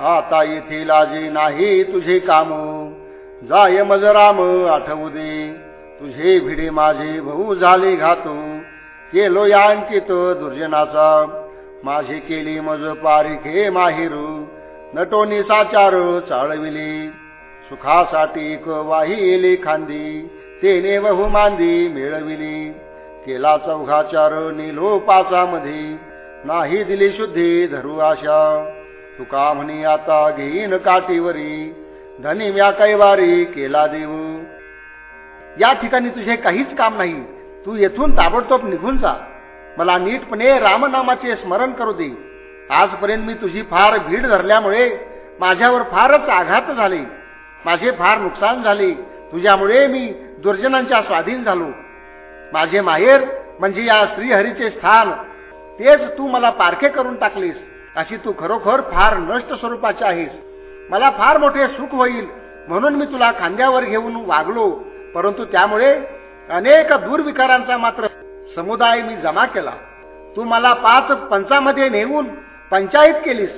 आता येथे लाजे नाही तुझे काम. जाय मज राम आठवू दे. तुझे भिडे माझे भाऊ झाले घातू. केलो या अंकित दुर्जनाचा. माझे केली मज पारिखे माहिरू. नटोनी साचार चाळविले. सुखासाठी एक वाहिले खांदी. तेने बहु मांदी मिळविली. केला चौघाचार निलो पाचामध्ये. नाही दिली शुद्धी धरू आशा. तुका म्हणी आता घेईन काठीवरी. धनी म्या कैवारी केला देऊ. या ठिकाणी तुझे काहीच काम नाही. तू येथून ताबडतोब निघून जा. मला नीटपणे रामनामाचे स्मरण करू दे. आजपर्यंत मी तुझी फार भीड धरल्यामुळे माझ्यावर फारच आघात झाले. माझे फार नुकसान झाले. तुझ्यामुळे मी दुर्जनांच्या स्वाधीन झालो. माझे माहेर म्हणजे या श्रीहरीचे स्थान तेच तू मला पारखे करून टाकलीस. अशी तू खरोखर फार नष्ट स्वरूपाची आहेस. मला फार मोठे सुख होईल. म्हणून मी तुला खांद्यावर घेऊन वागलो. परंतु त्यामुळे अनेक दुर्विकारांचा मात्र समुदाय मी जमा केला. तू मला पाच पंचामध्ये नेऊन पंचायत केलीस.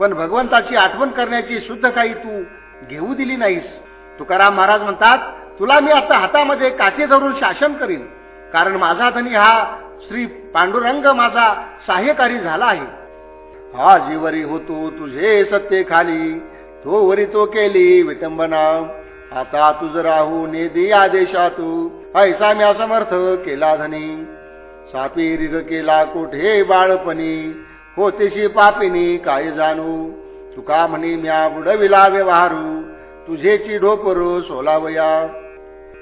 पण भगवंताची आठवण करण्याची शुद्ध काही तू घेऊ दिली नाहीस. तुकाराम महाराज म्हणतात तुला मी आता हातामध्ये काठी धरून शासन करीन. कारण माझा धनी हा श्री पांडुरंग माझा सहाय्यकारी झाला आहे. हा जीवरी होतो तुझे सत्य खाली. तो वरी तो केली विटंबना. आता तुझ राहू नेदी आदेशातू. ऐसा म्या समर्थ केला धनी. सापी रिग केला कोठे बाळपणी. होतेशी पापिनी काय जाणू. तुका म्हणी म्या बुडविला व्यवहारू. तुझेची ढोपर सोलावया.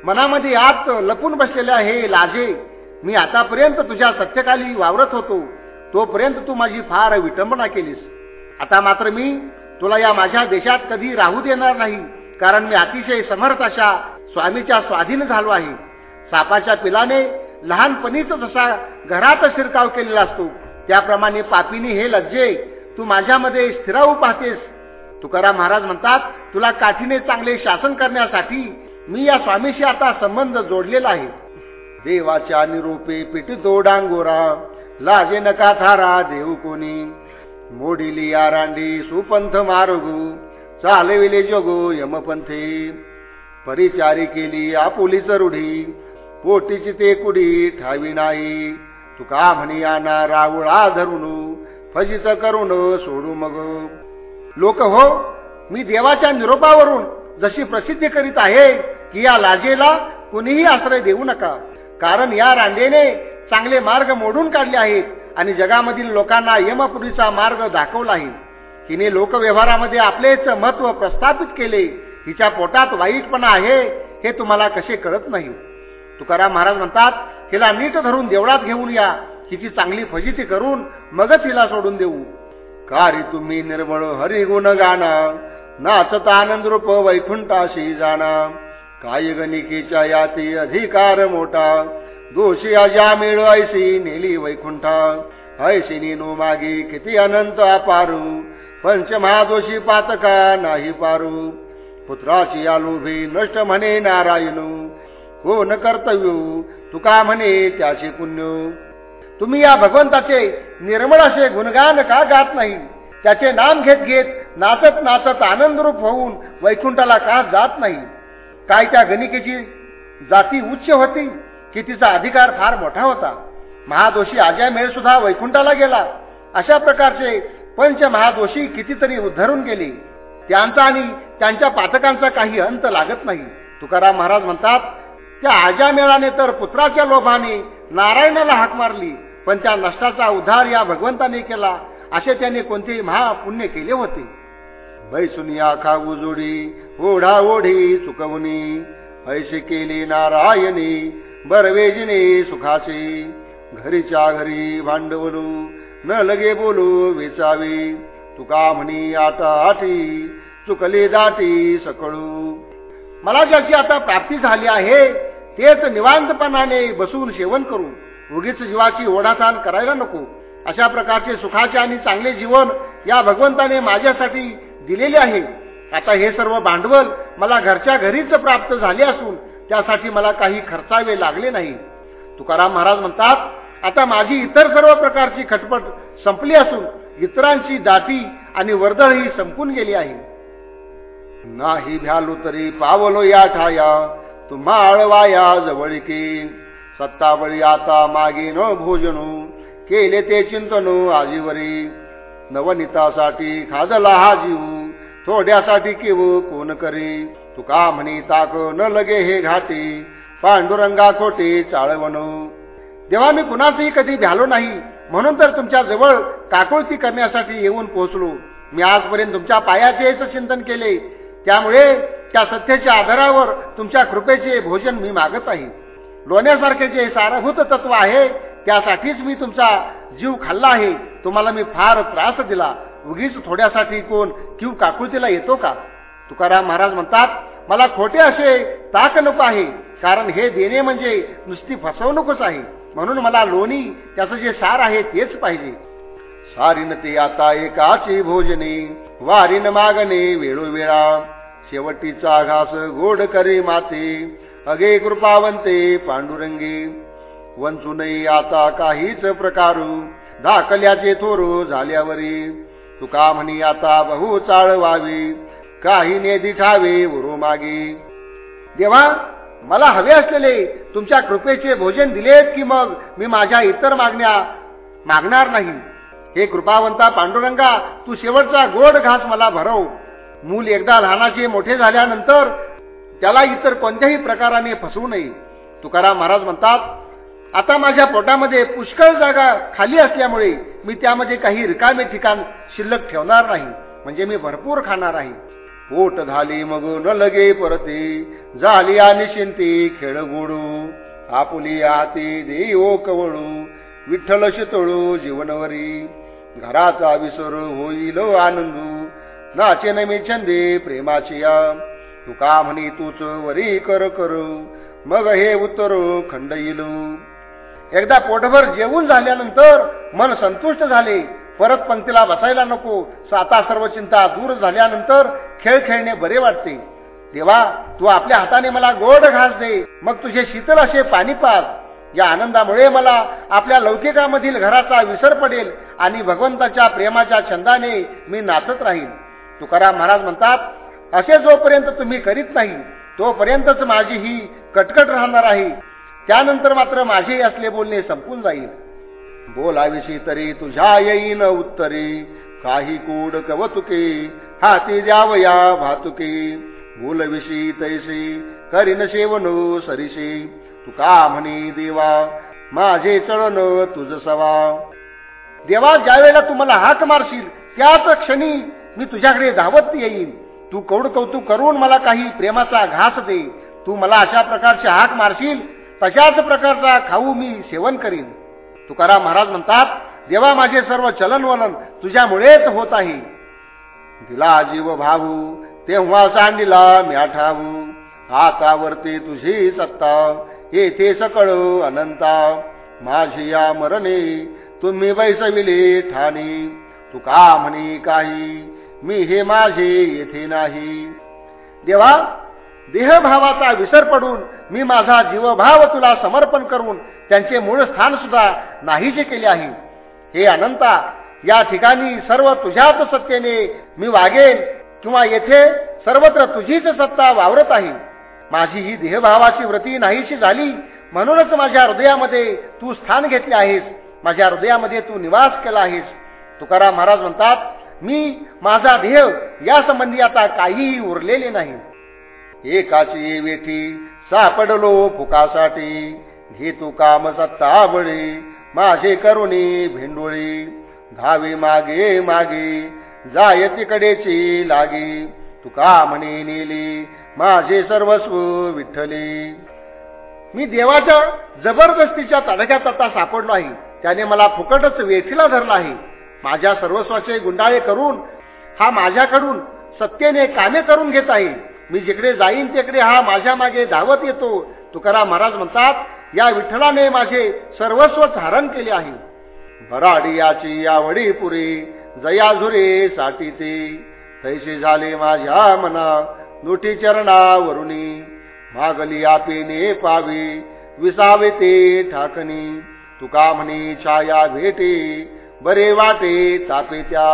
मनामध्ये आत लपून बसलेले हे लाजे. मी आतापर्यंत तुझ्या सत्यकाली वावरत होतो. तोपर्यंत तू माझी फार विटंबना केलीस. आता मात्र मी तुला या माझ्या देशात कधी राहू देणार नाही कारण मी अतिशय समर्थ अशा स्वामीच्या स्वाधीन झालो आहे. सापाच्या पिलाने लहानपणीच जसा घरात शिरकाव केलेला असतो त्याप्रमाणे पापीनी हे लज्जे तू माझ्यामध्ये स्थिरावू पाहतेस. तुकाराम महाराज म्हणतात तुला काठीने चांगले शासन करण्यासाठी मी या स्वामीशी आता संबंध जोडलेला आहे. देवाच्या निरोपे पिटितो डांगोरा लाजे नका थारा देऊ कोणी? मोडिली आरांडी सुपंथ मार्गू चालविले जगो यमपंथे. परिचारी केली आपुलीच रूढी पोटीची ते कुडी ठावी नाही. तुका म्हणी आना रावळा धरून फजित करून सोडू मग. लोक हो मी देवाच्या निरोपावरून जशी प्रसिद्धी करीत आहे की या लाजेला कुणीही आश्रय देऊ नका. कारण या रांडेने चांगले मार्ग मोडून काढले आहेत आणि जगामधील लोकांना यमपुरीचा मार्ग दाखवला आहे तिने लोकव्यवहारामध्ये आपलेच महत्त्व प्रस्थापित केले. हिच्या पोटात वाईटपणा आहे हे तुम्हाला कसे कळत नाही? तुकाराम महाराज म्हणतात हिला नीट धरून देवळात घेऊन या. हिची चांगली फजिती करून मगच हिला सोडून देऊ. कारी तुम्ही निर्मळ हरिगुण गाना नाचत आनंद रूप वैकुंठाशी जाणा. काय गणिकेच्या याती अधिकार मोठा? दोषी अजा मिळ ऐशी नेली वैकुंठा ऐशी नो मागे किती अनंत अपारू पंचमहादोषी पातका नाही पारू. पुत्राची आलोभी नष्ट म्हणे नारायण न कर्तव्य तुका म्हणे त्याचे पुण्य. तुम्ही या भगवंताचे निर्मळ असे गुणगान का गात नाही? त्याचे नाम घेत घेत नाचत नाचत आनंदरूप होऊन वैकुंठाला का जात नाही? काय त्या गणिकेची जाती उच्च होती? की तिचा अधिकार फार मोठा होता. महादोषी अजयमेळ सुद्धा वैकुंठाला गेला. अशा प्रकारचे पंच महादोषी कितीतरी उद्धरून गेले. त्यांचा आणि त्यांच्या पातकांचा काही अंत लागत नाही. तुकाराम महाराज म्हणतात त्या आजामेळाने तर पुत्राच्या लोभाने नारायणाला हाक मारली पण त्या नष्टाचा उद्धार या भगवंताने केला असे त्याने कोणतेही महापुण्य केले होते. बैसुनी आखा उजोडी ओढा ओढी चुकवणी ऐशी केली नारायणी बरवेजिने सुखाचे घरीच्या घरी भांडवलू न लगे बोलू वेचावी. तुका म्हणी आता आठी चुकले दाटी सकळू. मला ज्याची आता प्राप्ती झाली आहे तेच निवांतपणाने बसून सेवन करू. उगीच जीवाची ओढाताण करायला नको. अशा प्रकारचे सुखाचे आणि चांगले जीवन या भगवंताने माझ्यासाठी दिलेले आहे. आता हे सर्व भांडवल मला घरच्या घरीच प्राप्त झाले असून त्यासाठी मला काही खर्चावे लागले नाही. तुकाराम महाराज म्हणतात आता माझी इतर सर्व प्रकारची खटपट संपली असून इतरांची दाटी आणि वर्दळ ही संपून गेली आहे. नाही भ्यालो तरी पावलो या ठाया तुम्हा आळवाया जवळकी. सत्ताबळी आता मागे न भोजनू केले ते चिंतन आजीवरी. नवनीतासाठी खाजला हा जीव थोड्यासाठी केव कोण करी. तुका म्हणी ताक न लगे हे घाटी पांडुरंगा खोटे चाळवण. जेव्हा मी कुणाचंही कधी भ्यालो नाही म्हणून तर तुमच्या जवळ काकुळती करण्यासाठी येऊन पोहोचलो. मी आजपर्यंत तुमच्या पायाचेच चिंतन केले. त्यामुळे त्या सत्तेच्या आधारावर तुमच्या कृपेचे भोजन मी मागत आहे. लोण्यासारखे जे सारभूत तत्व आहे त्यासाठीच मी तुमचा जीव खाल्ला आहे. तुम्हाला मी फार त्रास दिला. उगीच थोड्यासाठी कोण किंवा काकुळतीला येतो का? तुकाराम महाराज म्हणतात मला खोटे असे ताक नको आहे कारण हे देणे म्हणजे नुसती फसवणूकच आहे. म्हणून मला लोणी त्याचं जे सार आहे तेच पाहिजे. सारीन ते आता एकाची भोजने वारीन मागणे वेळोवेळा. शेवटीचा घास गोड करे माते अगे कृपावंते पांडुरंगी. वंचूनही आता काहीच प्रकारू धाकल्याचे थोरू झाल्यावरी. तुका म्हणी आता बहु चाळ व्हावी काही नेदी ठावे उरो मागे. देवा मला हवे असलेले तुमच्या कृपेचे भोजन दिलेत की मग मी माझ्या इतर मागण्या मागणार नाही? हे कृपावंता पांडुरंगा तू शेवटचा गोड घास मला भरव. मूल एकदा लहानाचे मोठे झाल्यानंतर त्याला इतर कोणत्याही प्रकाराने फसवू नये. तुकाराम महाराज म्हणतात आता माझ्या पोटामध्ये पुष्कळ जागा खाली असल्यामुळे मी त्यामध्ये काही रिकामे ठिकाण शिल्लक ठेवणार नाही. म्हणजे मी भरपूर खाणार आहे. पोट झाली मग न लगे परते. झाली आणि शिंती खेळ गोडू आपुली आती देई ओ कवळू. विठ्ठल शितळू जीवनवरी. घराचा विसर होईल आनंदू. नाचे नमी मी छंदे प्रेमाची तुका म्हणी तूच वरी कर करू. मग हे उत्तर खंड येलू एकदा पोटभर जेवून झाल्यानंतर मन संतुष्ट झाले. परत पंक्तीला बसायला नको. आता सर्व चिंता दूर झाल्यानंतर खेळ खेळणे बरे वाटते. देवा तू आपल्या हाताने मला गोड घास दे. मग तुझे शीतल असे पाणी पाज. या आनंदामुळे मला आपल्या लौकिकामधील घराचा विसर पडेल आणि भगवंताच्या प्रेमाच्या छंदाने मी नाचत राहील तुकाराम महाराज म्हणतात असे जोपर्यंत तुम्ही करीत नाही तोपर्यंतच माझी ही कटकट राहणार आहे. त्यानंतर मात्र माझे असले बोलणे संपून जाईल. बोलाविषयी तरी तुझ्या येईन उत्तरी. काही कूड कवतुकी हाती द्यावया भातुके. बोलविषयी तैसी करीन शेवनो सरीशी. तुका म्हणे देवा माझे चळण तुझ सवा. देवा ज्यावेळेला तू मला हाक मारशील त्याच क्षणी मी तुझ्याकडे धावत येईन. तू कौड कौतुक करून मला काही प्रेमाचा घास दे. तू मला अशा प्रकारचे हाक मारशील तशाच प्रकारचा खाऊ मी सेवन करीन. तुकाराम महाराज म्हणतात देवा माझे सर्व चलनवलन तुझ्यामुळेच होत आहे. दिला जीव भाऊ तेव्हा सांडिला म्याठाऊ आता वरते तुझी सत्ता येथे सकळ अनंता. माझी या मरणे तुम्ही बैसविले ठाणी. तुका म्हणे काही मी हे माझे येथे नाही. देवा देहभावाचा विसर पडून मी माझा जीवभाव तुला समर्पण करून त्यांचे मूळ स्थान सुद्धा नाहीचे केले आहे. हे अनंता या ठिकाणी सर्व तुझ्याच सत्तेने मी वागेन किंवा येथे सर्वत्र तुझीच सत्ता वावरत आहे. माझी ही देहभावाची व्रती नाहीशी झाली म्हणूनच माझ्या हृदयामध्ये तू स्थान घेतले आहेस माझ्या हृदयामध्ये तू निवास केला आहेस. तुकाराम महाराज म्हणतात मी माझा देह या संबंधी आता काहीही उरलेले नाही. एकाची वेठी सापडलो फुकासाठी. घे तू काम सत्ता बळी माझे करुणी भेंडोळी. धावी मागे मागे जाय तिकडेची लागी. तुका म्हणे नेली माझे सर्वस्व विठ्ठले. मी देवाच्या जबरदस्तीच्या तडक्यात आता सापडलो आहे. त्याने मला फुकटच वेठीला धरला आहे. माझ्या सर्वस्वाचे गुंडाळे करून हा माझ्याकडून सत्तेने कामे करून घेत आहे. मी जिकडे जाईन तिकडे हा माझ्या मागे धावत येतो. तुकाराम महाराज म्हणतात या विठ्ठलाने माझे सर्वस्व धारण केले आहे. भराडी याची आवडी पुरी जयाझुरे साठीते तैसे झाले माझ्या मना नोटी चरणावरुणी मागली आपेने पावी विसावे ते ठाकणी तुका म्हणे छाया भेटे बरे वाटे तापे त्या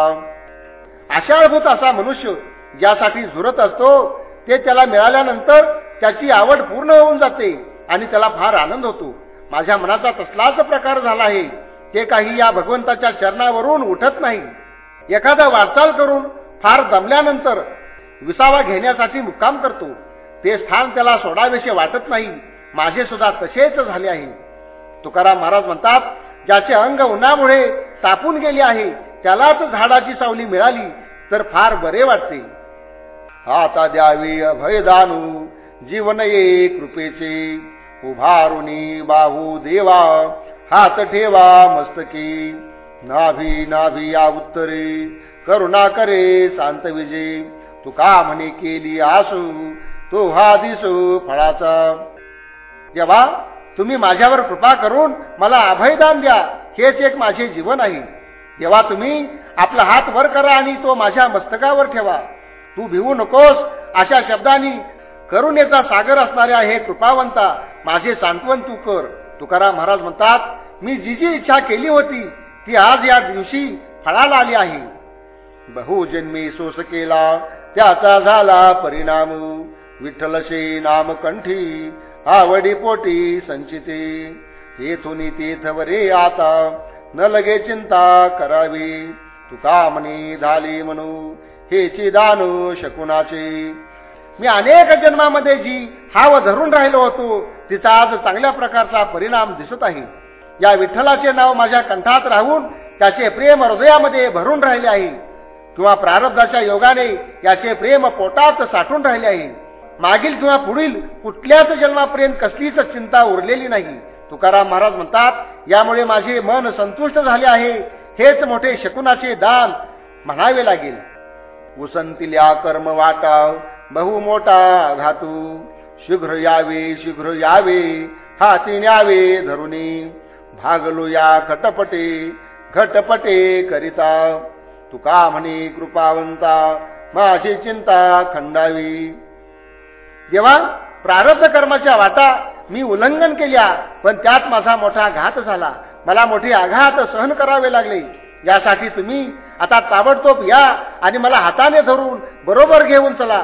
आषाढभूत असा मनुष्य ज्यासाठी झुरत असतो ते त्याला मिळाल्यानंतर त्याची आवड पूर्ण होऊन जाते आणि त्याला फार आनंद होतो. माझ्या मनाचा तसलाच प्रकार झाला आहे. ते काही या भगवंताच्या चरणावरून उठत नाही. एखादा वाटचाल करून फार दमल्यानंतर विसावा घेण्यासाठी मुक्काम करतो. ते स्थान त्याला सोडावेसे वाटत नाही. माझे सुद्धा तसेच झाले आहे. तुकाराम महाराज म्हणतात ज्याचे अंग उन्हामुळे तापून गेले आहे त्यालाच झाडाची सावली मिळाली तर फार बरे वाटते. आता द्यावी अभयदानू. जीवन ये कृपेचे. उभारुनी बाहू देवा. हात ठेवा मस्तकी. नाभी नाभी या उत्तरे. करुणा करे शांत विजय तुका म्हणे केली आसू. तो हा दिसू फळाचा. जेव्हा तुम्ही माझ्यावर कृपा करून मला अभयदान द्या. हेच एक माझे जीवन आहे. तेव्हा तुम्ही आपला हात वर करा आणि तो माझ्या मस्तकावर ठेवा. तू भिवू नकोस. अशा शब्दांनी करुणेचा सागर असणाऱ्या हे कृपावंता माझे सांत्वन तू कर. तुकाराम महाराज म्हणतात मी जी जी इच्छा केली होती ती आज या दिवशी फळाला आली आहे. बहुजन्मी सोस केला त्याचा झाला परिणाम. विठ्ठलशे नाम कंठी आवडी पोटी संचिते. येथून तीर्थवरे आता न लगे चिंता करावी. तुका म्हणे झाली म्हणू हेची दान शकुनाचे. मी अनेक जन्मामध्ये जी हाव धरून राहिलो होतो तिचा आज चांगल्या प्रकारचा परिणाम दिसत आहे. या विठ्ठलाचे नाव माझ्या कंठात राहून त्याचे प्रेम हृदयामध्ये भरून राहिले आहे. किंवा प्रारब्धाच्या योगाने याचे प्रेम पोटात साठून राहिले आहे. मागील किंवा पुढील कुठल्याच जन्मापर्यंत कसलीच चिंता उरलेली नाही. तुकाराम महाराज म्हणतात यामुळे माझे मन संतुष्ट झाले आहे. हेच मोठे शकुनाचे दान म्हणावे लागेल. उसंतिल्या कर्म वाटा बहु मोठा घातू शीघ्र यावे शीघ्र यावे हाती न्यावे धरुणी भागलो या खटपटे घटपटे करिता. तुका म्हणे कृपावंता माझी चिंता खंडावी. जेव्हा प्रारब्ध कर्माच्या वाटा मी उल्लंघन केल्या पण त्यात माझा मोठा घात झाला. मला मोठे आघात सहन करावे लागले. यासाठी तुम्ही आता ताबडतोब या आणि मला हाताने धरून बरोबर घेऊन चला.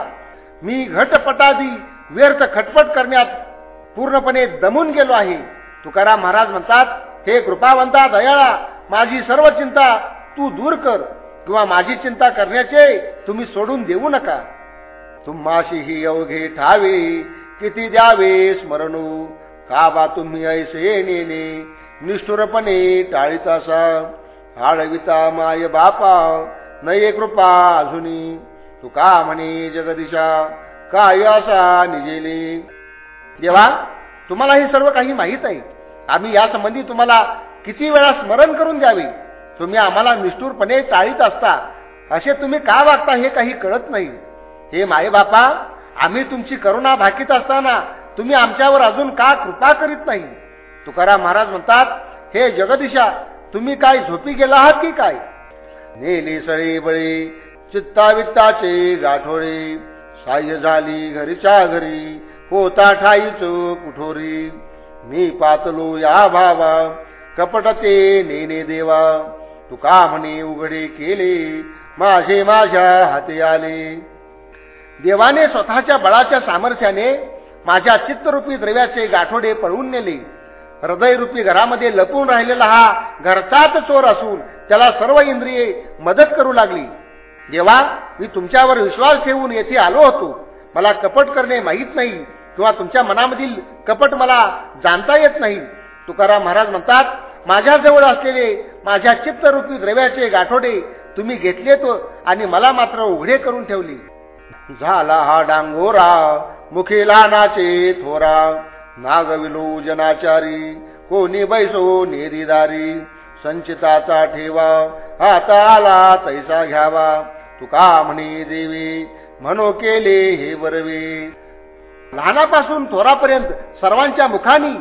मी घटपटादी व्यर्थ खटपट करण्यात पूर्णपणे दमून गेलो आहे. तुकाराम महाराज म्हणतात हे कृपावंता दयाळा माझी सर्व चिंता तू दूर कर किंवा माझी चिंता करण्याचे तुम्ही सोडून देऊ नका. तुम्हाशी ही अवघे ठावे किती द्यावे स्मरणू? का बा तुम्ही ऐसे नेने निष्ठुरपणे टाळीत असा. आळविता माय बापा नये कृपा अजूनी तू का म्हणे जगदिशा काय असा निजेली? देवा तुम्हाला हे सर्व काही माहीत आहे. आम्ही यासंबंधी तुम्हाला किती वेळा स्मरण करून द्यावे. तुम्ही आम्हाला निष्ठूरपणे टाळीत असता. असे तुम्ही का वागता हे काही कळत नाही. हे माये बापा आम्ही तुमची करुणा भाकीत असताना तुम्ही आमच्यावर अजून का कृपा करीत नाही? तुकाराम महाराज म्हणतात हे जगदिशा तुम्ही काय झोपी गेला आहात की काय? नेली सळी बळी चित्तावित्ताचे गाठोळे साह्य झाली घरीच्या घरी होता ठाईच कुठोरी मी पातलो या भावा कपटते नेने देवा. तुका म्हणे उघडे केले माझे माझ्या हाती आले. देवाने स्वतःच्या बळाच्या सामर्थ्याने माझ्या चित्तरूपी द्रव्याचे गाठोडे पळवून नेले. हृदयरूपी घरामध्ये लपून राहिलेला हा घरचाच चोर असून त्याला सर्व इंद्रिये मदत करू लागली. देवा मी तुमच्यावर विश्वास ठेवून येथे आलो होतो. मला कपट करणे माहीत नाही किंवा तुमच्या मनामधील कपट मला जाणता येत नाही. तुकाराम महाराज म्हणतात माझ्याजवळ असलेले माझ्या चित्तरूपी द्रव्याचे गाठोडे तुम्ही घेतलेत आणि मला मात्र उघडे करून ठेवले. झाला हा डांगोरा मुखी नाचे थोरा. नागविलो जनाचारी कोणी बैसो नेरीदारी संचिताचा ठेवा आता आला तैसा घ्यावा. तुका म्हणे देवी म्हणो केले हे बरवे लहानापासून थोरापर्यंत सर्वांच्या मुखानी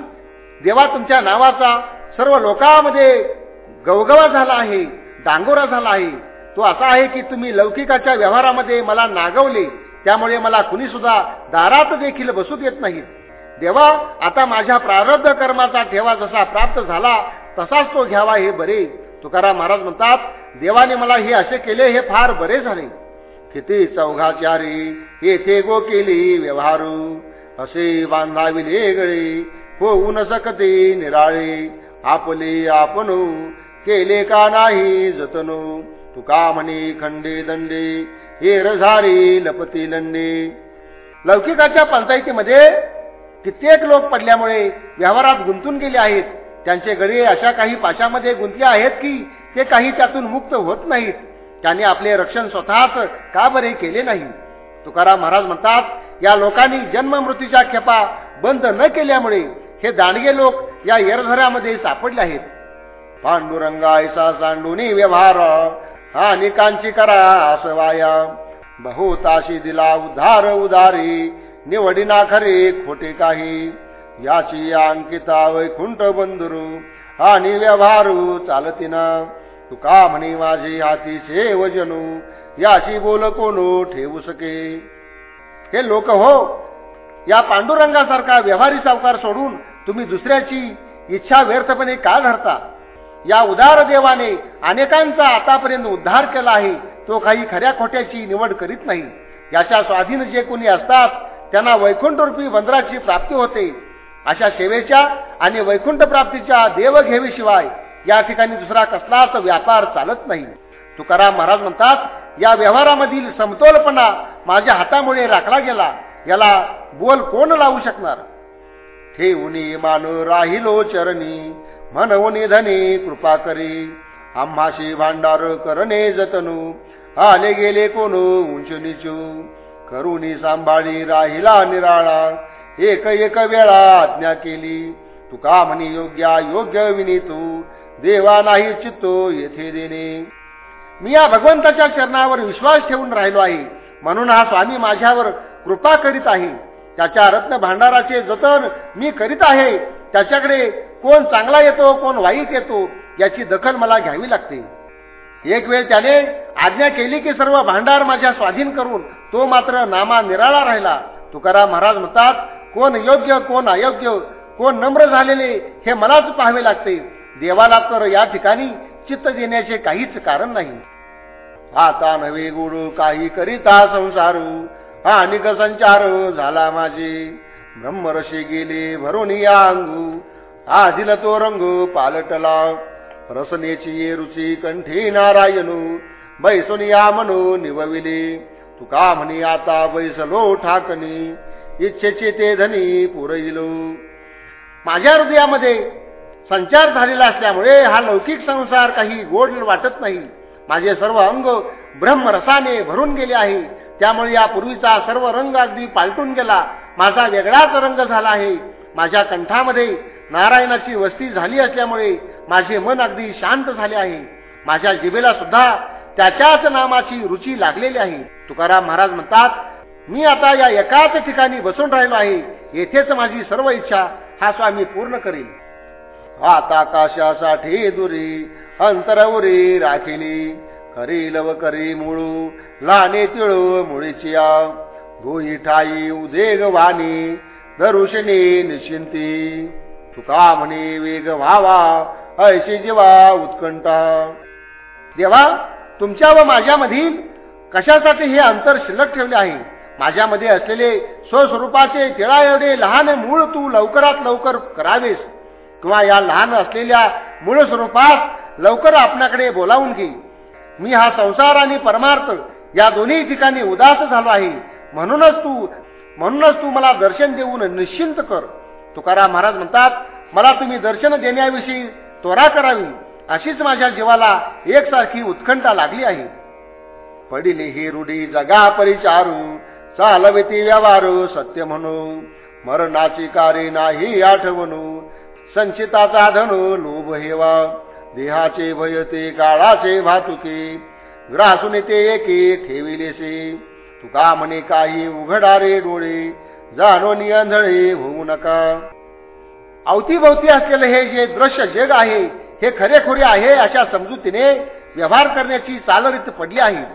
देवा तुमच्या नावाचा सर्व लोकांमध्ये गवगवा झाला आहे डांगोरा झाला आहे. तो असा आहे की तुम्ही लौकिकाच्या व्यवहारामध्ये मला नागवले त्यामुळे मला कुणी सुद्धा दारात देखील बसू देत नाहीत. देवा आता माझ्या प्रारब्ध कर्माचा ठेवा जसा प्राप्त झाला तसाच तो घ्यावा हे बरे. तुकाराम महाराज म्हणतात देवाने मला हे असे केले हे फार बरे झाले. किती चौघाचारी येथे गो केली व्यवहारू. असे बांधाविले गळे होऊन न सकते निराळे. आपले आपण केले का नाही जतनो? तुका म्हणे खंडे दंडे हे रझारी लपती लंडे. लौकिकाच्या पंचायतीमध्ये कित्येक लोक पडल्यामुळे व्यवहारात गुंतून गेले आहेत. त्यांचे गळे अशा काही पाशामध्ये गुंतले आहेत की ते काही त्यातून मुक्त होत नाहीत. त्यांनी आपले रक्षण स्वतःच का बरे केले नाही? तुकाराम महाराज म्हणतात या लोकांनी जन्म मृत्यूच्या खेपा बंद न केल्यामुळे हे दांडगे लोक या येरझऱ्यामध्ये सापडले आहेत. पांडुरंगायचा सांडूनी व्यवहार हा निकांची करा असवाया. बहुताशी दिला उधार उदारी निवडिना खरे खोटे काही. याची अंकिता वैकुंठ बंधुरू आणि व्यवहारू चालतीना. तुका म्हणे माझे हातीचे वजनू याची बोल कोणू ठेवू सके? हे लोक हो या पांडुरंगासारखा व्यवहारी सावकार सोडून तुम्ही दुसऱ्याची इच्छा व्यर्थपणे का धरता? या उदार देवाने अनेकांचा आतापर्यंत उद्धार केला आहे तो काही खऱ्या खोट्याची निवड करीत नाही. याच्या स्वाधीन जे कोणी असतात त्यांना वैकुंठरूपी वंदराची प्राप्ती होते. अशा सेवेच्या आणि वैकुंठ प्राप्तीच्या देवघेवीशिवाय या ठिकाणी दुसरा कसलाच व्यापार चालत नाही. तुकाराम महाराज म्हणतात या व्यवहारामधील समतोलपणा माझ्या हातामुळे राखला गेला. याला बोल कोण लावू शकणार? ठेवणी मान राहिलो चरणी म्हणवनी धनी कृपा करी. आम्हाशी भांडार करणे जतनू आले गेले कोण उंच निचू. करुणी सांभाळी राहिला निराळा. एक एक वेळा आज्ञा केली. तुका म्हणी योग्या योग्य विनीतू देवा नाही चित्तो येथे देणे. मी या भगवंताच्या चरणावर विश्वास ठेवून राहिलो आहे. म्हणून हा स्वामी माझ्यावर कृपा करीत आहे. त्याच्या रत्न भांडाराचे जतन मी करीत आहे. त्याच्याकडे कोण चांगला येतो कोण वाईट येतो याची दखल मला घ्यावी लागते. एक वेळ त्याने आज्ञा केली की सर्व भांडार माझ्या स्वाधीन करून तो मात्र नामा निराळा राहिला. तुकाराम महाराज म्हणतात कोण योग्य कोण अयोग्य कोण नम्र झालेले हे मलाच पाहावे लागते. देवाला तर या ठिकाणी चित्त देण्याचे काहीच कारण नाही. आता नवे गुरु काही करीता संसारू हा अनिक संचार झाला माझे. ब्रह्मरशी गेले भरून या अंगू हा तो रंग पालटला. रसनेची रुची कंठी नारायणू बैसून या म्हणू निवविले. तुका म्हणी आता बैसलो ठाकणी इच्छेचे ते धनी पुरविलो माझ्या हृदयामध्ये संचार झालेला असल्यामुळे हा लौकिक संसार काही गोड वाटत नाही. माझे सर्व अंग ब्रह्मरसाने भरून गेले आहे. त्यामुळे या पूर्वीचा सर्व रंग अगदी पालटून गेला. माझा वेगळाच रंग झाला आहे. माझ्या कंठामध्ये नारायणाची वस्ती झाली असल्यामुळे माझे मन अगदी शांत झाले आहे. माझ्या जिभेला सुद्धा त्याच्याच नामाची रुची लागलेली आहे. तुकाराम महाराज म्हणतात मी आता या एकाच ठिकाणी बसून राहिलो आहे. येथेच माझी सर्व इच्छा हा स्वामी पूर्ण करेल. आता काशासाठी दुरी अंतरवरी राखिली. करी लव करी मुळू लाने तिळू मुळीची ठाई उदेग वाणी दरुषणी निश्चिंती तुका म्हणे वेग व्हावा ऐशी जीवा उत्कंठा. देवा तुमच्या व माझ्यामधील कशासाठी हे अंतर शिल्लक ठेवले आहे? माझ्यामध्ये असलेले स्वस्वरूपाचे तिळा एवढे लहान मूळ तू लवकरात लवकर करावेस. किंवा या लहान असलेल्या मूळ स्वरूपात लवकर आपल्याकडे बोलावून घे. मी हा संसार आणि परमार्थ या दोन्ही ठिकाणी उदास झालो आहे. म्हणूनच तू म्हणूनच तू मला दर्शन देऊन निश्चिंत कर. तुकाराम महाराज म्हणतात मला तुम्ही दर्शन देण्याविषयी त्वरा करावी. अशीच माझ्या जीवाला एकसारखी उत्कंठा लागली आहे. पडिली ही रूढी जगा परिचारू चालविती व्यवहारू सत्य म्हणू मरणाची कार्य नाही आठवणू संचिताचा धनु लोभ हेवा देहाचे भयते काळाचे भातुकी ग्रासून ते एके ठेविलेसे तुका म्हणे काही उघडारे डोळे जाणो नियंधळे होऊ नका. अवतीभवती असलेले हे जे दृश्य जग आहे हे खरेखुरे आहे अशा समजुतीने व्यवहार करण्याची चालरीत पडली आहे.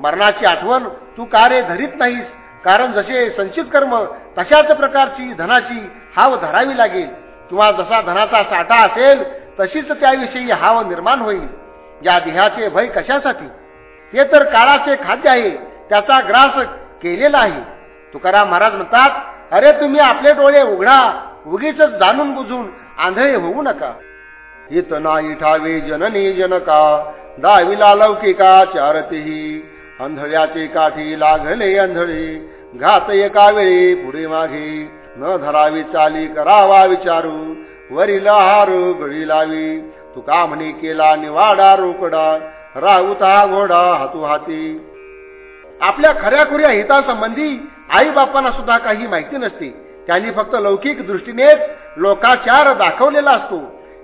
मरणाची आठवण तू कार्य धरीत नाहीस? कारण जसे संचित कर्म तशाच प्रकारची धनाची हाव धरावी लागेल. किंवा जसा धनाचा साठा असेल तशीच त्याविषयी हाव निर्माण होईल. या देहाचे भय कशासाठी? हे तर काळाचे खाद्य आहे त्याचा ग्रास केलेला आहे. तुकाराम महाराज म्हणतात अरे तुम्ही आपले डोळे उघडा उगीच जाणून बुजून आंधळे होऊ नका. हित नाही ठावे जननी जनका दाविला लौकिका चारतीही अंधळ्याचे काठी लागले अंधळे घात एका वेळी पुढे मागे न धरावी चाली करावा विचारू वरील हार गळी लावी तुका म्हणे केला निवाडा रोकडा राऊता घोडा हातू हाती आपल्या खऱ्याखुऱ्या हितासंबंधी आई बापांना सुद्धा काही माहिती नसते. त्यांनी फक्त लौकिक दृष्टीनेच लोकाचार दाखवलेला असतो.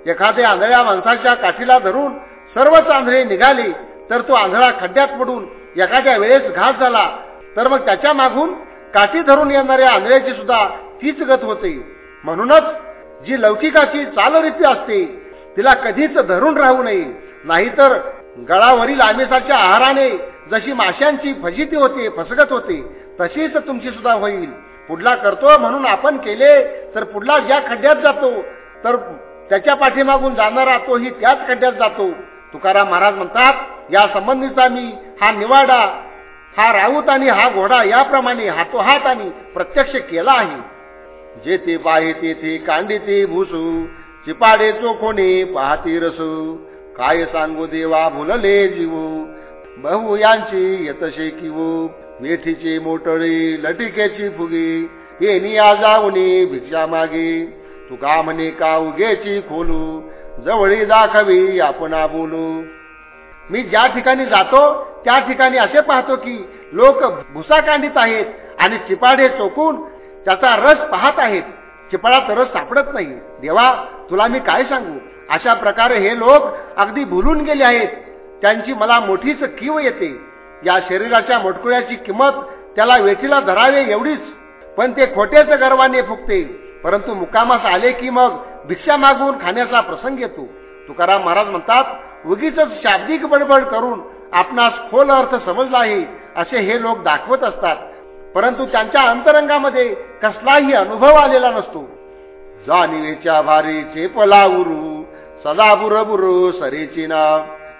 एखाद्या आंधळ्या माणसाच्या काठीला धरून सर्वच आंधळे निघाले तर तो आंधळा खड्ड्यात पडून एखाद्या वेळेस घास झाला तर मग त्याच्या मागून काठी धरून येणाऱ्या आंधळ्याची सुद्धा तीच गत होते. म्हणूनच जी लौकिकाची चालरीती असते तिला कधीच धरून राहू नये. नाहीतर गळावरील आमिषाच्या आहाराने जशी माशांची फजिती होते फसगत होते तशीच तुमची सुद्धा होईल. पुढला करतो म्हणून आपण केले तर पुढला ज्या खड्ड्यात जातो तर त्याच्या पाठीमागून जाणारा तोही त्याच खड्ड्यात जातो. तुकाराम महाराज म्हणतात या संबंधीचा मी हा निवाडा हा राऊत आणि हा घोडा याप्रमाणे हातोहात आणि प्रत्यक्ष केला आहे. जे ते पाहे तेथे कांडी ते भुसू चिपाडे चोखोने पाहती रसू. काय सांगू देवा भुलले जीव. बहु यांची यतशे किव मेथीची मोटळी लटिकेची फुगे. येणी आजावणी भिक्षा मागे. तुका म्हणे का उगेची खोलू? जवळी दाखवी आपण बोलू मी ज्या ठिकाणी जातो त्या ठिकाणी असे पाहतो की लोक भुसा कांडीत आहेत आणि चिपाडे चोकून त्याचा रस पाहत आहेत. चिपाडात रस सापडत नाही. देवा तुला मी काय सांगू? अशा प्रकारे हे लोक अगदी भुलून गेले आहेत. त्यांची मला मोठीच कीव येते. या शरीराच्या मोटकुळ्याची किंमत त्याला वेठीला धरावे एवढीच. पण ते खोटेच गर्वाने फुकते परंतु मुकामास आले की मग भिक्षा मागून खाण्याचा प्रसंग येतो. तुकाराम महाराज म्हणतात उगीच शाब्दिक बडबड करून आपणास खोल अर्थ समजला आहे असे हे लोक दाखवत असतात. परंतु त्यांच्या अंतरंगामध्ये कसलाही अनुभव आलेला नसतो. जाणीवेच्या भारी चेपला उरू सदा बुरबुरु सरीची ना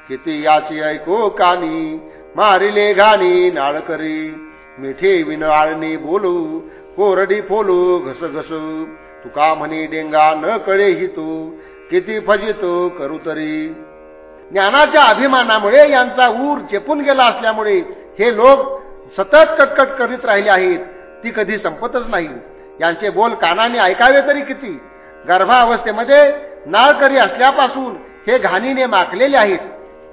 किती याची ऐको कानी मारिले घाणी नाळकरी मिठे विनाळणी बोलू कोरडी फोलू घस तुका म्हणी डेंगा न कळे हि तू किती फजितो करू तरी. ज्ञानाच्या अभिमानामुळे यांचा ऊर चेपून गेला असल्यामुळे हे लोक सतत कटकट करीत राहिले आहेत. ती कधी संपतच नाही. यांचे बोल कानाने ऐकावे तरी किती? गर्भावस्थेमध्ये नाळकरी असल्यापासून हे घाणीने माखलेले आहेत.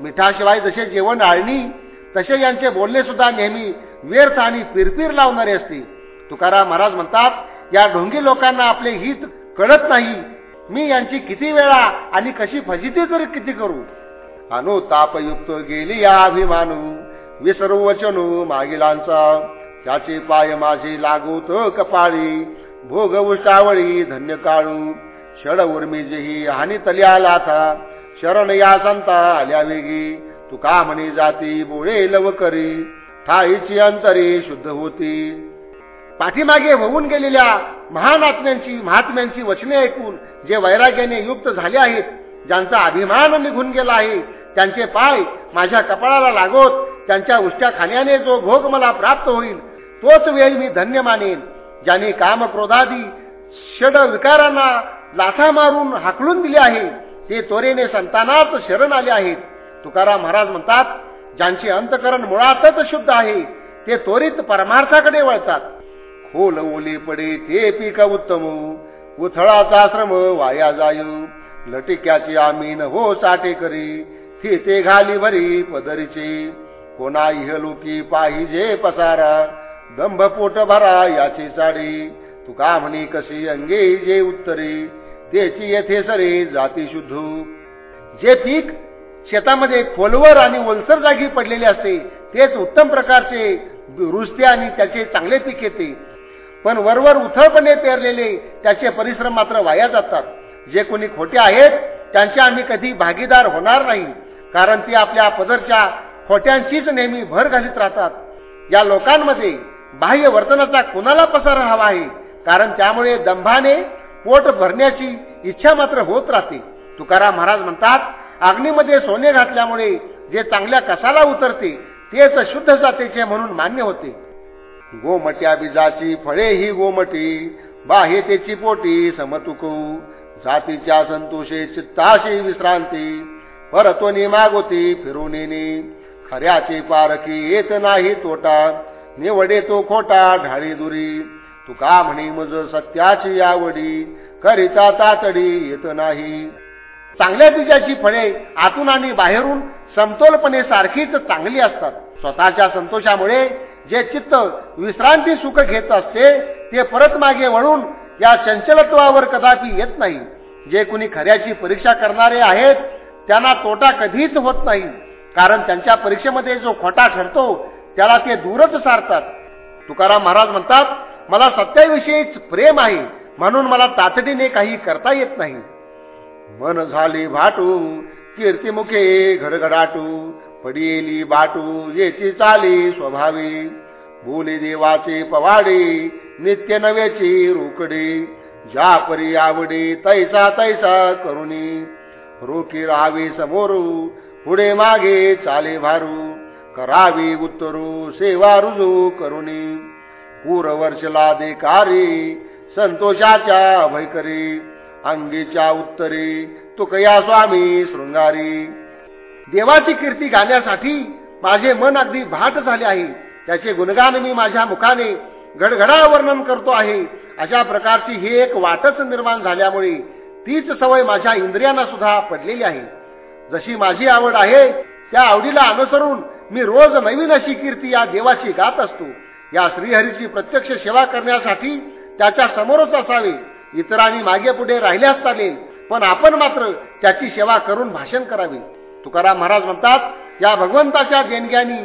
मिठाशिवाय जसे जेवण आळणी तसे यांचे बोलणे सुद्धा नेहमी व्यर्थ आणि पिरपीर लावणारे असते. तुकाराम महाराज म्हणतात या ढोंगी लोकांना आपले हित कळत नाही. मी यांची किती वेळा आणि कशी फजिती तरी किती करू? अनुतापयुक्त गेली या अभिमानू. विसरू वचनू मागिलांचा. त्याचे पाय माझे लागूत कपाळी भोग उष्टावळी धन्य काळू. षड उर्मी जेही हानी आला था शरण या संता आल्या वेगी। तुका म्हणी जाती बोळे लव करी ठाईची अंतरी शुद्ध होती। पाठीमागे होऊन गेलेल्या महान आत्म्यांची महात्म्यांची वचने ऐकून जे वैराग्याने युक्त झाले आहेत ज्यांचा अभिमान निघून गेला आहे त्यांचे पाय माझ्या कपाळाला लागोत त्यांच्या उष्ट्या खाण्याने जो भोग मला प्राप्त होईल तोच वेळ मी धन्य मानेन ज्यांनी काम क्रोधादी षड विकारांना लाथा मारून हाकलून दिले आहे ते त्वरेने संतानात शरण आले आहेत. तुकाराम महाराज म्हणतात ज्यांचे अंतकरण मुळातच शुद्ध आहे ते त्वरित परमार्थाकडे वळतात. खोल ओली पडे ते पीक उत्तम. उथळाचा श्रम वाया जायू. लटिक्याची आमीन हो साठे करी. थे ते घाली भरी पदरीचे. कोणा इहलुकी पाहिजे पसारा. दंभ पोट भरा याची साडी तुका म्हणी कशी अंगे जे उत्तरे त्याची येथे सरे जाती शुद्धू. जे पीक शेतामध्ये खोलवर आणि ओलसर जागी पडलेले असते तेच उत्तम प्रकारचे रुजते आणि त्याचे चांगले पीक येते. पण वरवर उथळपणे पेरलेले त्याचे परिश्रम मात्र वाया जातात. जे कोणी खोटे आहेत त्यांचे आम्ही कधी भागीदार होणार नाही कारण ती आपल्या पदरच्या खोट्यांचीच नेहमी भर घालीत राहतात. या लोकांमध्ये बाह्य वर्तनाचा कुणाला पसार हवा आहे? कारण त्यामुळे दंभाने पोट भरण्याची इच्छा मात्र होत राहते. तुकाराम महाराज म्हणतात अग्नीमध्ये सोने घातल्यामुळे जे चांगल्या कसाला उतरते तेच शुद्ध जातीचे म्हणून मान्य होते. गोमट्या बीजाची फळे ही गोमटी बाहे त्याची पोटी समतुकू. जातीच्या संतोषे चित्ताशी विश्रांती परतोनी मागोती फिरून खऱ्याची पारखी येत नाही तोटा निवडे तो खोटा ढाळी दुरी. तुका म्हणे मज सत्याची आवडी करिता तातडी येत नाही. चांगल्या बीजाची फळे आतून आणि बाहेरून समतोलपणे सारखीच चांगली असतात. स्वतःच्या संतोषामुळे जे चित्त विश्रांती सुख घेत असते ते परत मागे वळून या चंचलत्वावर कदापि येत नाही. जे कुणी खऱ्याची परीक्षा करणारे आहेत त्यांना तोटा कधीच होत नाही. कारण त्यांच्या परीक्षेमध्ये जो खोटा ठरतो त्याला ते दूरच सारतात. तुकाराम महाराज म्हणतात मला सत्याविषयीच प्रेम आहे म्हणून मला तातडीने काही करता येत नाही. मन झाले भाटू कीर्तिमुखे घडघडाटू पडियेली बाटू येची चाली स्वभावी. बोले देवाचे पवाडे नित्य नव्याचे रोकडे. ज्या परी आवडे तैसा तैसा करुणी. रोखी राहावी समोरू पुढे मागे चाले भारू. करावी उत्तरू सेवा रुजू करुणी. पूरवर्षला देकारी संतोषाच्या भयकरी अंगीच्या उत्तरी तुकया स्वामी शृंगारी. देवाची कीर्ती गाण्यासाठी माझे मन अगदी भाट झाले आहे. त्याचे गुणगान मी माझ्या मुखाने गडगडा वर्णन करतो आहे. अशा प्रकारची ही एक वाटच निर्माण झाल्यामुळे तीच सवय माझ्या इंद्रियांना सुद्धा पडलेली आहे. जशी माझी आवड आहे त्या आवडीला अनुसरून मी रोज नवीन अशी कीर्ती या देवाची गात असतो. या श्रीहरीची प्रत्यक्ष सेवा करण्यासाठी त्याच्या समोरच असावे. इतरांनी मागे पुढे राहिल्यास चालेल पण आपण मात्र त्याची सेवा करून भाषण करावे. तुकाराम महाराज म्हणतात या भगवंताच्या देणग्यानी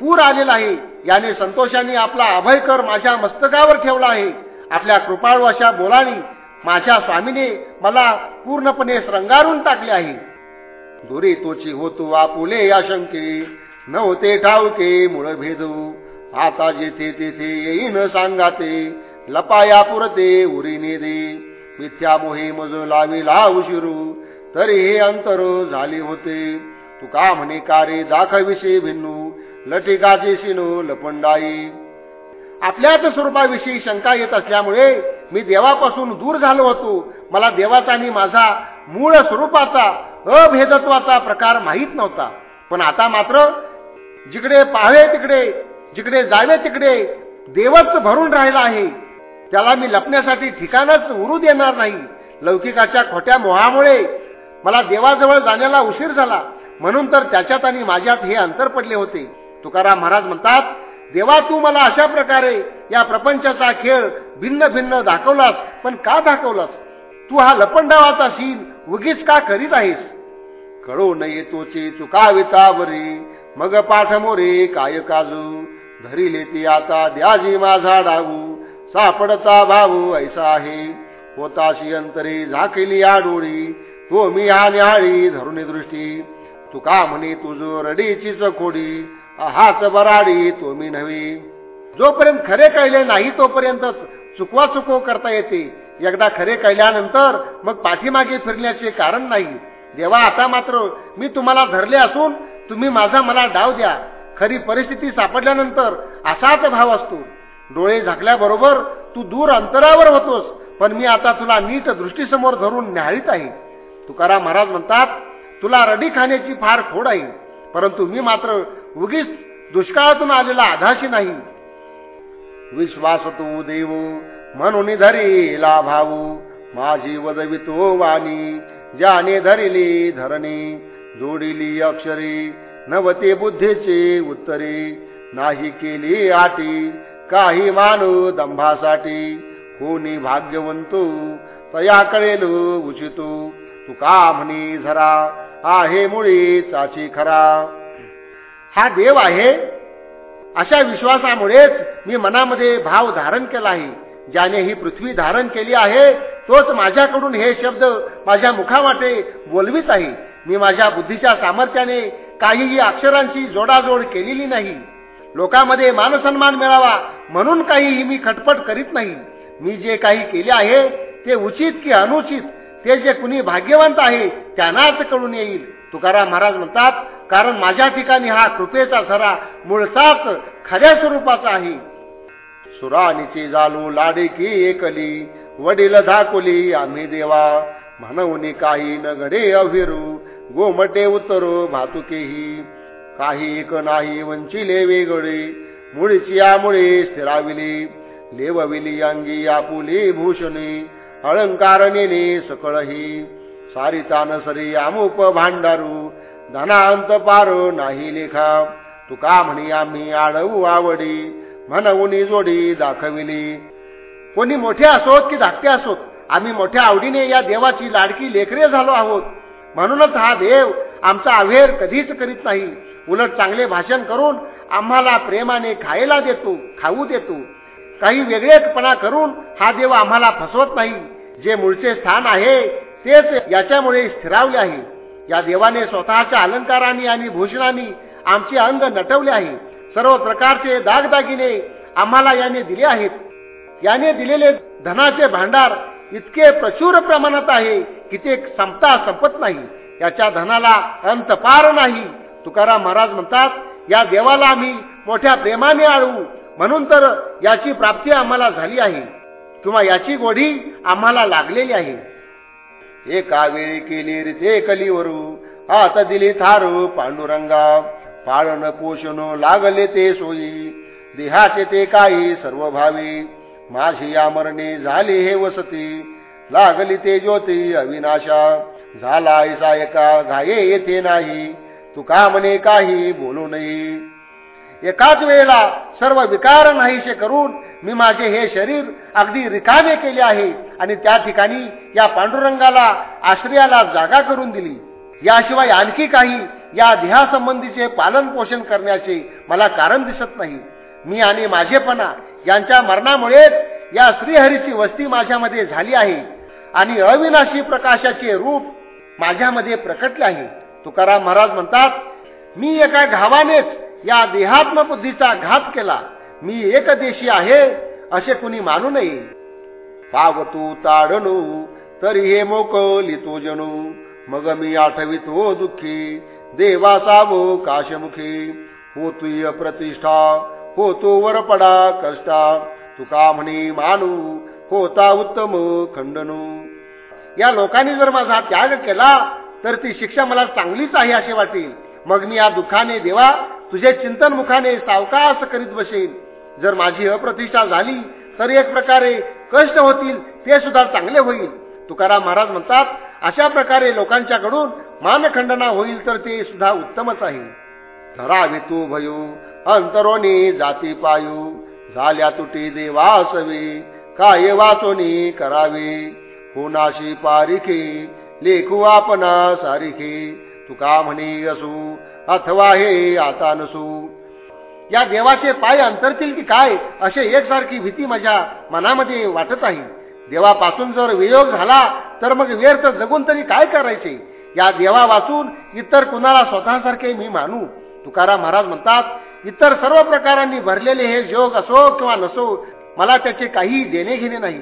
पूर आलेला आहे. याने संतोषाने आपला अभयकर माझ्या मस्तकावर ठेवला आहे. आपल्या कृपाळू अशा बोलाने माझ्या स्वामीने मला पूर्णपणे श्रंगारून टाकले आहे. दुरी तोची होतो आपुले या शंके. नव्हते ठाऊके मुळ भेदू. आता जेथे तेथे येईन सांगाते लपाया पुरते उरीने दे मिथ्या मोहे मज लाविला उशिरू तरी हे अंतर झाले होते. तुका म्हणे कारे दाखविषयी भिन्नू लटिकाचे शिनो लपंडाई. आपल्याच स्वरूपाविषयी शंका येत असल्यामुळे मी देवापासून दूर झालो होतो. मला देवाचा आणि माझा मूळ स्वरूपाचा अभेदत्वाचा प्रकार माहीत नव्हता. पण आता मात्र जिकडे पाहावे तिकडे जिकडे जावे तिकडे देवच भरून राहिला आहे. त्याला मी लपण्यासाठी ठिकाणच उरू देणार नाही. लौकिकाच्या खोट्या मोहामुळे मला देवाजवळ जाण्याला उशीर झाला. म्हणून तर त्याच्यात आणि माझ्यात हे अंतर पडले होते. तुकाराम महाराज म्हणतात देवा तू मला अशा प्रकारे या प्रपंचाचा खेळ भिन्न भिन्न दाखवलास पण का दाखवलास? तू हा लपंडावाचा सीन उगीच का करीत आहेस? कळो नये तोची चुकावितावरी मग पाठ मोरे काय काजू? घरी ती आता द्याजी माझा डागू सापडता भाऊ ऐसा आहे. होताशी अंतरी झाकेली या डोळी तो मी हा न्याळी धरुणी दृष्टी. तुका म्हणे तुझो रडीची चखोडी हाच बराडी तो मी नव्हे. जोपर्यंत खरे कळले नाही तोपर्यंत चुकवा चुकव करता येते. एकदा खरे कळल्यानंतर मग पाठीमागे फिरण्याचे कारण नाही. देवा आता मात्र मी तुम्हाला धरले असून तुम्ही माझा मला डाव द्या. खरी परिस्थिती सापडल्यानंतर असाच भाव असतो. डोळे झाकल्याबरोबर तू दूर अंतरावर होतोस पण मी आता तुला नीट दृष्टीसमोर धरून न्याहाळीत आहे. तुकाराम महाराज म्हणतात तुला रडी खाण्याची फार खोड आहे परंतु मी मात्र उगीच दुष्काळातून आलेला आधाशी नाही. विश्वास तू देव म्हणून धरीला भाऊ माझी वदवितो वाणी ज्याने धरिली धरणी जोडिली अक्षरी नवते बुद्धीचे उत्तरे. नाही केली आटी काही मानू दंभासाठी. कोणी भाग्यवंतो तया कळेल उचितो. तुका म्हणी झरा आहे मुळी चाची खरा. हा देव आहे? अशा विश्वासामुळेच मी मनामध्ये भाव धारण केला आहे ज्याने ही पृथ्वी धारण केली आहे तोच माझ्याकडून हे शब्द माझ्या मुखावाटे बोलवीत आहे. मी माझ्या बुद्धीच्या सामर्थ्याने काहीही अक्षरांची जोडाजोड केलेली नाही. लोकांमध्ये मानसन्मान मिळावा म्हणून काहीही मी खटपट करीत नाही. मी जे काही केले आहे ते उचित की अनुचित ते जे कुणी भाग्यवंत आहे त्यांनाच कळून येईल. तुकाराम महाराज म्हणतात कारण माझ्या ठिकाणी हा कृपेचा झरा मुळचाच खऱ्या स्वरूपाचा आहे. सुराणीची जालू लाडी की एकली वडील धाकुली आम्ही देवा म्हणून काही न घडे अभिरू. गोमटे उतरो भातुकेही. काही एक नाही वंचिले वेगळे. मुळीची यामुळे स्थिराविली. लेवविली अंगी आपुली भूषणे. अलंकार नेने सकळही. सारितान सरी आमुप भांडारू. धनांत पारो नाही लेखा. तुका म्हणी आम्ही आडवू आवडी. म्हणवणी जोडी दाखविली. कोणी मोठे असोत की धाकटे असोत? आम्ही मोठ्या आवडीने या देवाची लाडकी लेकरे झालो आहोत. म्हणूनच हा देव आमचा अवेर कधीच करीत नाही. उलट चांगले भाषण करून आम्हाला प्रेमाने खायला देतो खाऊ देतो. काही वेगळेपणा करून हा देव आम्हाला फसवत नाही. जे मूळचे स्थान आहे तेच याच्यामुळे स्थिरावले आहे. या देवाने स्वतःच्या अलंकारांनी आणि भूषणांनी आमचे अंग नटवले आहे. सर्व प्रकारचे दागदागिने आम्हाला याने दिले आहेत. याने दिलेले धनाचे भांडार इतके प्रचुर प्रमाणात आहे की ते संपता संपत नाही. याच्या धनाला अंत पार नाही. तुकाराम महाराज म्हणतात या देवाला आम्ही मोठ्या प्रेमाने आळू म्हणून तर याची प्राप्ती आम्हाला झाली आहे. किंवा याची गोडी आम्हाला लागलेली आहे. एका वेळी केली रिते कलीवरू आता दिली थारू पांडुरंगा. पाळण पोषण लागले ते सोयी. देहाचे ते काही सर्व भावी. माझी आमरणे झाली हे वसती. लागली ते ज्योती अविनाशा. झाला ऐसा एका घाये येथे नाही. तुका म्हणे काही बोलू नये. एकाच वेळेला सर्व विकार नाहीसे करून मी माझे हे शरीर अगदी रिकामे केले आहे आणि त्या ठिकाणी या पांडुरंगाला आश्रयाला जागा करून दिली. याशिवाय आणखी काही या देहासंबंधीचे पालन पोषण करण्याचे मला कारण दिसत नाही. मी आणि माझेपणा यांच्या मरणामुळेच या श्रीहरीची वस्ती माझ्यामध्ये झाली आहे आणि अविनाशी प्रकाशाचे रूप माझ्यामध्ये प्रकटले आहे. तुकाराम महाराज म्हणतात मी एका घावानेच या देहात्म बुद्धीचा घात केला. मी एकदेशी आहे असे कुणी मानू नये. पावतू ताडणू तरी हे मोकली तो जणू. मग मी आठवितो दुःखी देवाचा वो काशमुखी होतुय प्रतिष्ठा होतो वरपडा कष्टा. तुका म्हणे मानू होता उत्तम खंडनू. या लोकांनी जर माझा त्याग केला तर ती शिक्षा मला चांगलीच आहे असे वाटेल. मग मी या दुःखाने देवा तुझे चिंतन मुखाने सावकाश करीत बसेल जर माझी अप्रतिष्ठा झाली तर एक प्रकारे कष्ट होतील ते सुद्धा चांगले होईल. तुकाराम महाराज म्हणतात अशा प्रकारे लोकांच्याकडून मानखंडना होईल तर ते सुद्धा उत्तमच आहे. धरा वितू भयो अंतरोनी जाती पायू. झाल्या तुटी देवासवे काय वाचोनी करावे? कोणाशी पारिखी लेखू आपणा सारिखे. तुका म्हणे असू अथवा हे आता नसू. या देवाचे पाय अंतरतील की काय असे एकसारखी भीती माझ्या मनामध्ये वाटत आहे. देवापासून जर वियोग झाला तर मग व्यर्थ जगून तरी काय करायचे? या देवा वाचून इतर कुणाला स्वतःसारखे मी मानू? तुकाराम महाराज म्हणतात इतर सर्व प्रकारांनी भरलेले हे जोग असो किंवा नसो मला त्याचे काही देणे घेणे नाही.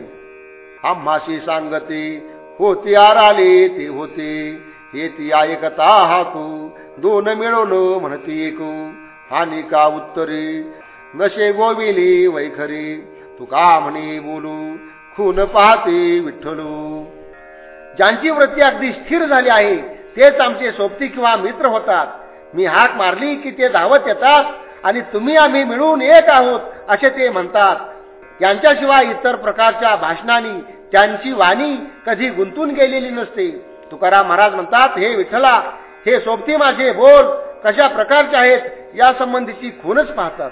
आम्हाशी सांगते होती आराले ते होते. हे ती ऐकता हाकू दोन मिळवलो म्हणती एकू. आणि का उत्तरे? नशे गोविली वैखरी. तुका म्हणे बोलू? खून पाहते विठ्ठलू. ज्यांची वृत्ती अगदी स्थिर झाली आहे तेच आमचे सोबती किंवा मित्र होतात. मी हाक मारली की ते धावत येतात आणि तुम्ही आम्ही मिळून एक आहोत असे ते म्हणतात. यांच्याशिवाय इतर प्रकारच्या भाषणांनी त्यांची वाणी कधी गुंतून गेलेली नसते. तुकाराम महाराज म्हणतात हे विठ्ठला हे सोबती माझे बोल कशा प्रकारचे आहेत या संबंधीची खूनच पाहतात.